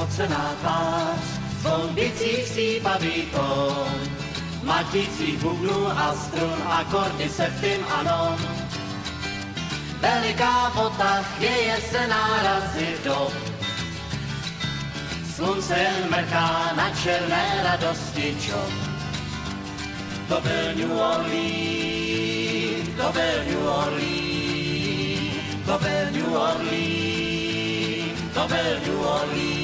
spocená tvář, zvon bicích střípavý tón, matících bubnů a strun, akordy septim a non. Veliká bota chvěje se nárazy do. Slunce jen mrká na černé radosti čo. To byl New Orleans, to byl New Orleans, to byl New Orleans, to byl New Orleans.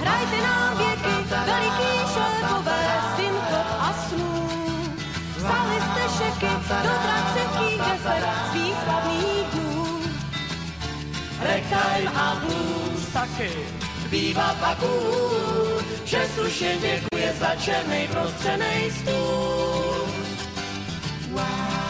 Hrajte nám věky, veliký šéfové, synkop a snů. Vzali jste šeky do křehkých deset svých slavných dnů. Ragtime a blues Taky. bývá paků, že slušně děkuje za černý prostřenej stůl. Wow,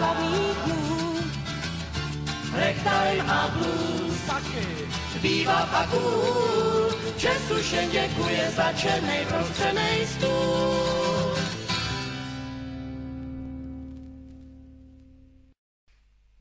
slavných dnů. Ragtime a blues Taky. bývá paků, že slušen děkuje za černý prostřenej stůl.